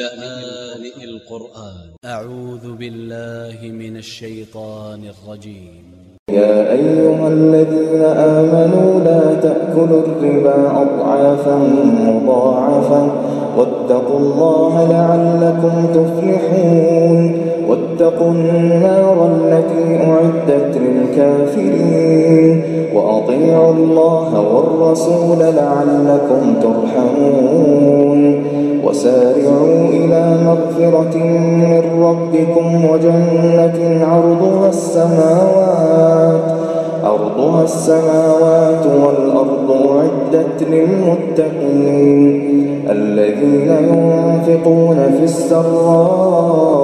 لآن القرآن. أ ع و ذ ب ا ل ل ه من ا ل ش ي ط ا ن ا ل ج ي م يا أيها الذين آمنوا لا تأكلوا الربا أضعافا مضاعفا واتقوا الله لعلكم تفلحون. واتقوا النار التي أعدت للكافرين وأطيعوا الله والرسول لعلكم ترحمون وسارعوا إلى مغفرة من ربكم وجنة عرضها السماوات أرضها السماوات والأرض أعدت للمتقين الذين ينفقون في السراء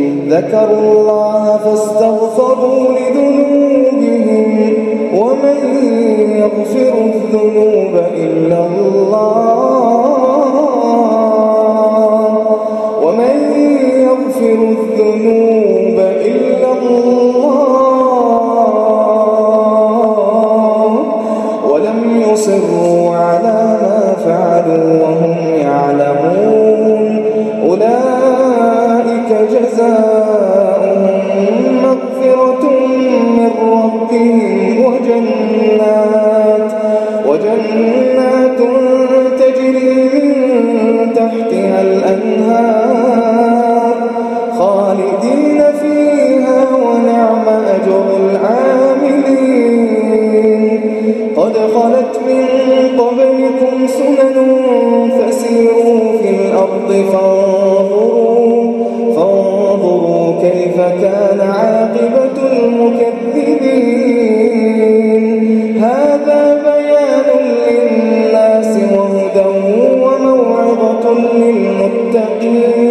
ذكروا الله فاستغفروا لذنوبهم ومن يغفر الذنوب إلا الله فانظروا فانظروا كيف كان عاقبة المكذبين. هذا بيان للناس وهدى وموعظة للمتقين.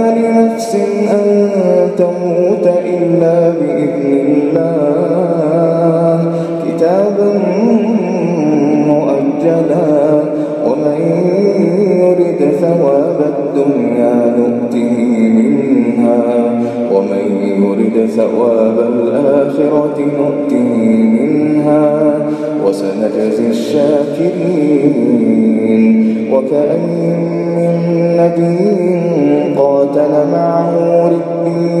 تموت إلا بإذن الله. كتابا مؤجلا. ومن يرد ثواب الدنيا نؤته منها. ومن يرد ثواب الآخرة نؤته منها. وسنجزي الشاكرين. وكأين من نبي قاتل معه كثير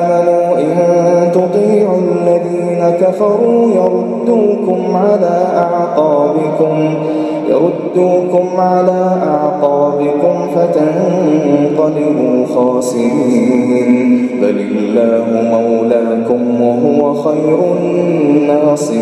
كفروا يردوكم على أعقابكم يردوكم على أعقابكم فتنقلبوا خاسرين. بل الله مولاكم وهو خير الناصرين.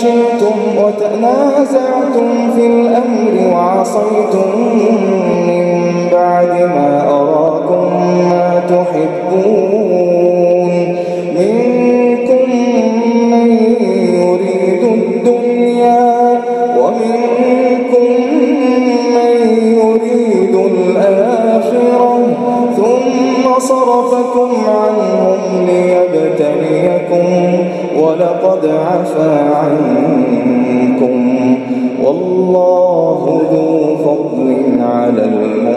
فشلتم وتنازعتم في الأمر وعصيتم من بعد ما أراكم ما تحبون. منكم من يريد الدنيا ومنكم من يريد الآخرة ثم صرفكم عنهم ليبتليكم ولقد عفا عنكم. والله ذو فضل على المؤمنين.